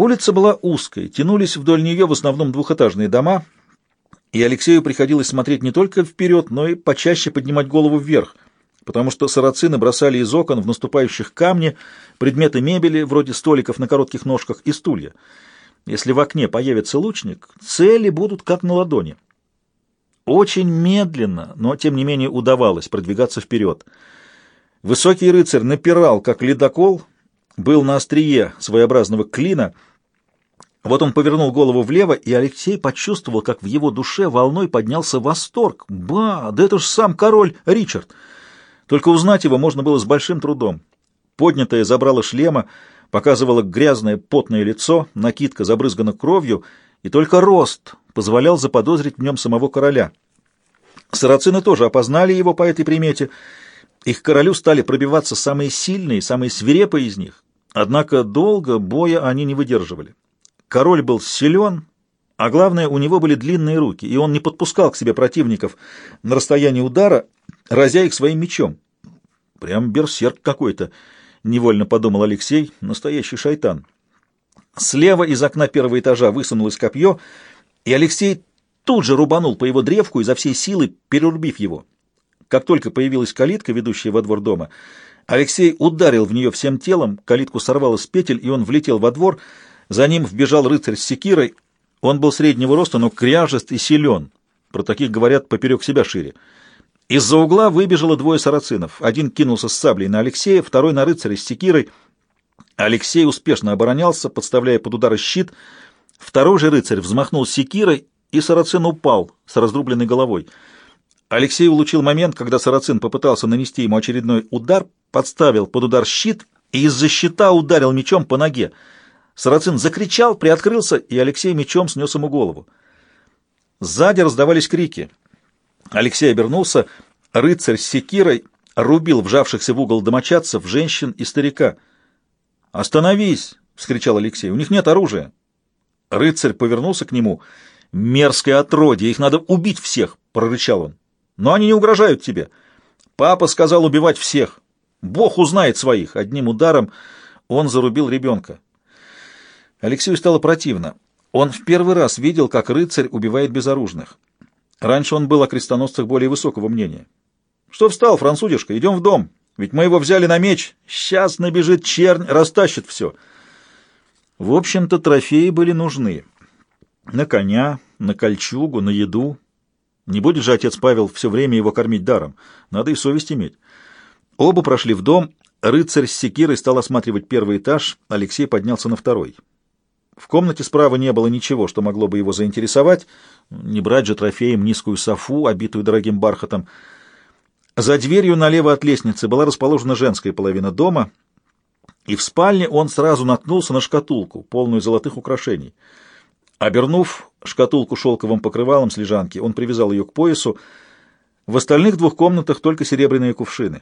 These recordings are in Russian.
Улица была узкой, тянулись вдоль нее в основном двухэтажные дома, и Алексею приходилось смотреть не только вперед, но и почаще поднимать голову вверх, потому что сарацины бросали из окон в наступающих камни предметы мебели, вроде столиков на коротких ножках и стулья. Если в окне появится лучник, цели будут как на ладони. Очень медленно, но тем не менее удавалось продвигаться вперед. Высокий рыцарь напирал, как ледокол, был на острие своеобразного клина. Вот он повернул голову влево, и Алексей почувствовал, как в его душе волной поднялся восторг. «Ба! Да это же сам король Ричард!» Только узнать его можно было с большим трудом. Поднятое забрало шлема показывало грязное потное лицо, накидка забрызгана кровью, и только рост позволял заподозрить в нем самого короля. Сарацины тоже опознали его по этой примете. Их королю стали пробиваться самые сильные, самые свирепые из них. Однако долго боя они не выдерживали. Король был силен, а главное, у него были длинные руки, и он не подпускал к себе противников на расстоянии удара, разя их своим мечом. Прям берсерк какой-то, невольно подумал Алексей, настоящий шайтан. Слева из окна первого этажа высунулось копье, и Алексей тут же рубанул по его древку изо всей силы, перерубив его. Как только появилась калитка, ведущая во двор дома, Алексей ударил в нее всем телом, калитку сорвало с петель, и он влетел во двор. За ним вбежал рыцарь с секирой. Он был среднего роста, но кряжест и силен. Про таких говорят поперек себя шире. Из-за угла выбежало двое сарацинов. Один кинулся с саблей на Алексея, второй на рыцаря с секирой. Алексей успешно оборонялся, подставляя под удары щит. Второй же рыцарь взмахнул секирой, и сарацин упал с разрубленной головой. Алексей улучил момент, когда сарацин попытался нанести ему очередной удар, подставил под удар щит и из-за щита ударил мечом по ноге. Сарацин закричал, приоткрылся, и Алексей мечом снес ему голову. Сзади раздавались крики. Алексей обернулся. Рыцарь с секирой рубил вжавшихся в угол домочадцев, женщин и старика. «Остановись!» — вскричал Алексей. «У них нет оружия!» Рыцарь повернулся к нему. «Мерзкое отродье! Их надо убить всех!» — прорычал он. «Но они не угрожают тебе. Папа сказал убивать всех. Бог узнает своих!» Одним ударом он зарубил ребенка. Алексею стало противно. Он в первый раз видел, как рыцарь убивает безоружных. Раньше он был о крестоносцах более высокого мнения. «Что встал, французишка? Идем в дом. Ведь мы его взяли на меч. Сейчас набежит чернь, растащит все». В общем-то, трофеи были нужны. На коня, на кольчугу, на еду. Не будет же отец Павел все время его кормить даром. Надо и совесть иметь. Оба прошли в дом. Рыцарь с секирой стал осматривать первый этаж. Алексей поднялся на второй. В комнате справа не было ничего, что могло бы его заинтересовать. Не брать же трофеем низкую софу, обитую дорогим бархатом. За дверью налево от лестницы была расположена женская половина дома, и в спальне он сразу наткнулся на шкатулку, полную золотых украшений. Обернув шкатулку шелковым покрывалом с лежанки, он привязал ее к поясу. В остальных двух комнатах только серебряные кувшины.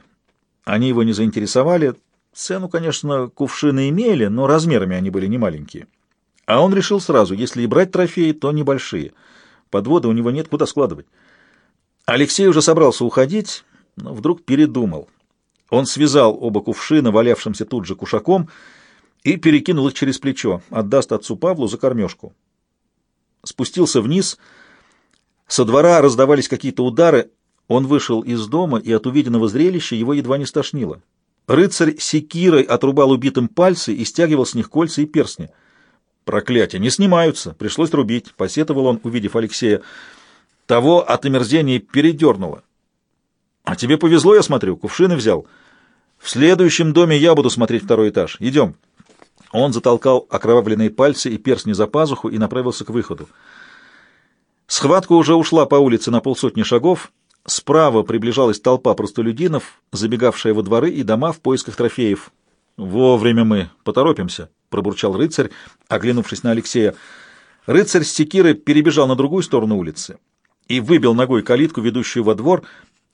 Они его не заинтересовали. Цену, конечно, кувшины имели, но размерами они были немаленькие. А он решил сразу, если и брать трофеи, то небольшие. Подвода у него нет, куда складывать. Алексей уже собрался уходить, но вдруг передумал. Он связал оба кувшина, валявшимся тут же кушаком, и перекинул их через плечо, отдаст отцу Павлу за кормежку. Спустился вниз, со двора раздавались какие-то удары, он вышел из дома, и от увиденного зрелища его едва не стошнило. Рыцарь секирой отрубал убитым пальцы и стягивал с них кольца и перстни — Проклятие, не снимаются, пришлось рубить, посетовал он, увидев Алексея. Того от омерзения передернуло. А тебе повезло, я смотрю, кувшины взял. В следующем доме я буду смотреть второй этаж. Идем. Он затолкал окровавленные пальцы и перстни за пазуху и направился к выходу. Схватка уже ушла по улице на полсотни шагов. Справа приближалась толпа простолюдинов, забегавшая во дворы и дома в поисках трофеев. «Вовремя мы. Поторопимся», — пробурчал рыцарь, оглянувшись на Алексея. Рыцарь с секирой перебежал на другую сторону улицы и выбил ногой калитку, ведущую во двор.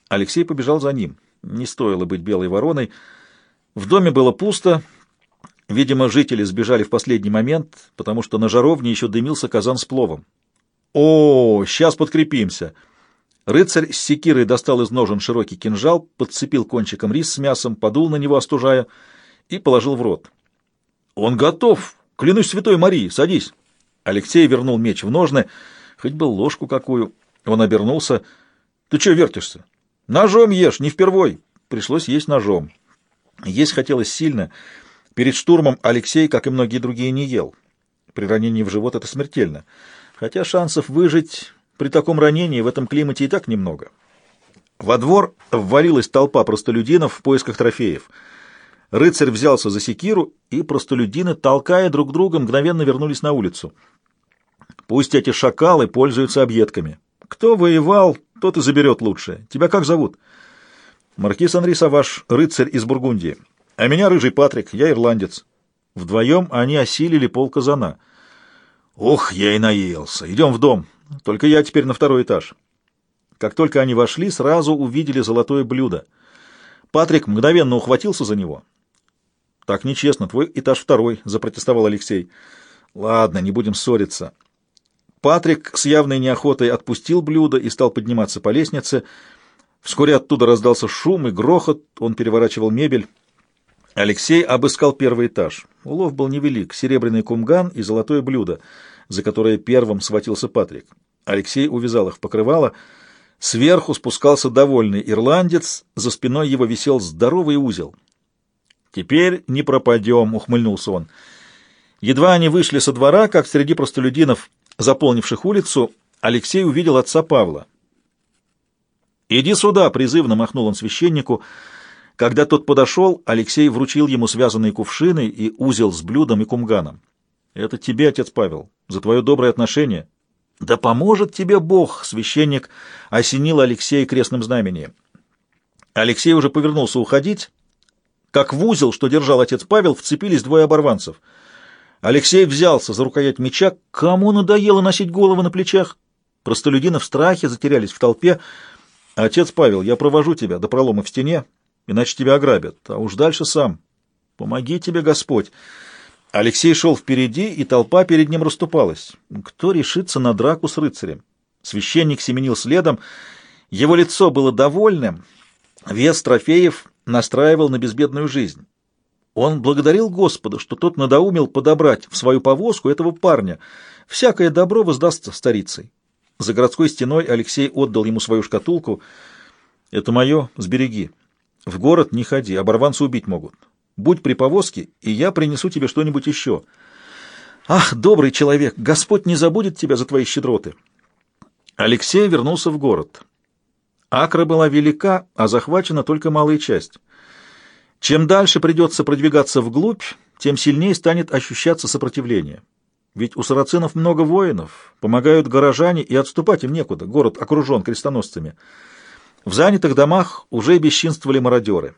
Алексей побежал за ним. Не стоило быть белой вороной. В доме было пусто. Видимо, жители сбежали в последний момент, потому что на жаровне еще дымился казан с пловом. «О, сейчас подкрепимся!» Рыцарь с секирой достал из ножен широкий кинжал, подцепил кончиком рис с мясом, подул на него, остужая — и положил в рот. «Он готов!» Клянусь святой Марии, садись. Алексей вернул меч в ножны, хоть бы ложку какую. Он обернулся. Ты что вертишься? Ножом ешь, не впервой. Пришлось есть ножом. Есть хотелось сильно. Перед штурмом Алексей, как и многие другие, не ел. При ранении в живот это смертельно. Хотя шансов выжить при таком ранении в этом климате и так немного. Во двор ввалилась толпа простолюдинов в поисках трофеев. Рыцарь взялся за секиру, и простолюдины, толкая друг друга, мгновенно вернулись на улицу. Пусть эти шакалы пользуются объедками. Кто воевал, тот и заберет лучшее. Тебя как зовут? Маркиз Анри Саваш, рыцарь из Бургундии. А меня рыжий Патрик, я ирландец. Вдвоем они осилили пол казана. Ох, я и наелся. Идем в дом. Только я теперь на второй этаж. Как только они вошли, сразу увидели золотое блюдо. Патрик мгновенно ухватился за него. «Так нечестно, твой этаж второй», — запротестовал Алексей. «Ладно, не будем ссориться». Патрик с явной неохотой отпустил блюдо и стал подниматься по лестнице. Вскоре оттуда раздался шум и грохот, он переворачивал мебель. Алексей обыскал первый этаж. Улов был невелик, серебряный кумган и золотое блюдо, за которое первым схватился Патрик. Алексей увязал их в покрывало — Сверху спускался довольный ирландец, за спиной его висел здоровый узел. «Теперь не пропадем», — ухмыльнулся он. Едва они вышли со двора, как среди простолюдинов, заполнивших улицу, Алексей увидел отца Павла. «Иди сюда!» — призывно махнул он священнику. Когда тот подошел, Алексей вручил ему связанные кувшины и узел с блюдом и кумганом. «Это тебе, отец Павел, за твое доброе отношение. «Да поможет тебе Бог!» — священник осенил Алексея крестным знамением. Алексей уже повернулся уходить, как в узел, что держал отец Павел, вцепились двое оборванцев. Алексей взялся за рукоять меча. Кому надоело носить головы на плечах? Простолюдины в страхе затерялись в толпе. «Отец Павел, я провожу тебя до пролома в стене, иначе тебя ограбят, а уж дальше сам. Помоги тебе Господь!» Алексей шел впереди, и толпа перед ним расступалась. Кто решится на драку с рыцарем? Священник семенил следом. Его лицо было довольным. Вес трофеев настраивал на безбедную жизнь. Он благодарил Господа, что тот надоумил подобрать в свою повозку этого парня. Всякое добро воздастся старицей. За городской стеной Алексей отдал ему свою шкатулку. «Это мое, сбереги. В город не ходи, оборванцы убить могут. Будь при повозке, и я принесу тебе что-нибудь еще. Ах, добрый человек, Господь не забудет тебя за твои щедроты. Алексей вернулся в город. Акра была велика, а захвачена только малая часть. Чем дальше придется продвигаться вглубь, тем сильнее станет ощущаться сопротивление. Ведь у сарацинов много воинов, помогают горожане, и отступать им некуда, город окружен крестоносцами. В занятых домах уже бесчинствовали мародеры.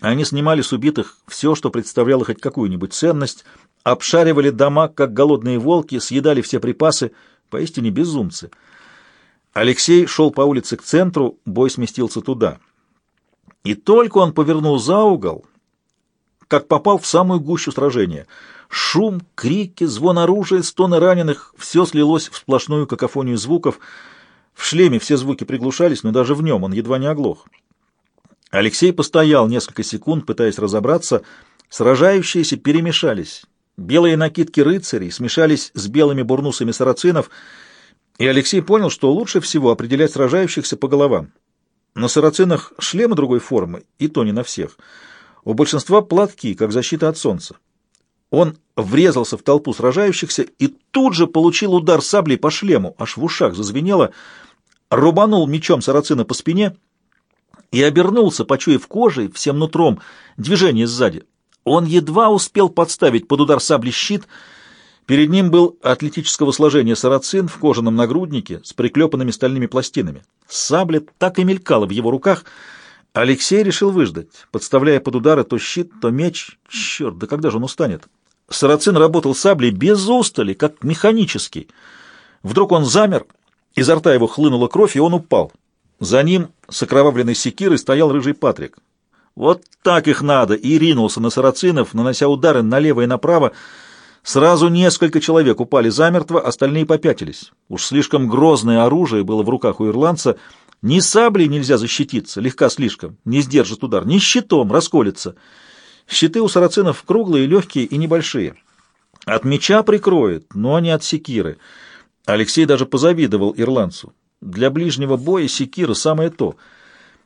Они снимали с убитых все, что представляло хоть какую-нибудь ценность, обшаривали дома, как голодные волки, съедали все припасы, поистине безумцы. Алексей шел по улице к центру, бой сместился туда. И только он повернул за угол, как попал в самую гущу сражения. Шум, крики, звон оружия, стоны раненых — все слилось в сплошную какофонию звуков. В шлеме все звуки приглушались, но даже в нем он едва не оглох. Алексей постоял несколько секунд, пытаясь разобраться. Сражающиеся перемешались. Белые накидки рыцарей смешались с белыми бурнусами сарацинов, и Алексей понял, что лучше всего определять сражающихся по головам. На сарацинах шлемы другой формы, и то не на всех. У большинства платки, как защита от солнца. Он врезался в толпу сражающихся и тут же получил удар саблей по шлему, аж в ушах зазвенело, рубанул мечом сарацина по спине — и обернулся, почуяв кожей, всем нутром, движение сзади. Он едва успел подставить под удар сабли щит. Перед ним был атлетического сложения сарацин в кожаном нагруднике с приклепанными стальными пластинами. Сабля так и мелькала в его руках. Алексей решил выждать, подставляя под удары то щит, то меч. Черт, да когда же он устанет? Сарацин работал саблей без устали, как механический. Вдруг он замер, изо рта его хлынула кровь, и он упал. За ним с окровавленной секирой стоял рыжий Патрик. Вот так их надо, и ринулся на сарацинов, нанося удары налево и направо. Сразу несколько человек упали замертво, остальные попятились. Уж слишком грозное оружие было в руках у ирландца. Ни саблей нельзя защититься, легка слишком, не сдержит удар, ни щитом, расколется. Щиты у сарацинов круглые, легкие и небольшие. От меча прикроет, но не от секиры. Алексей даже позавидовал ирландцу. Для ближнего боя секира самое то —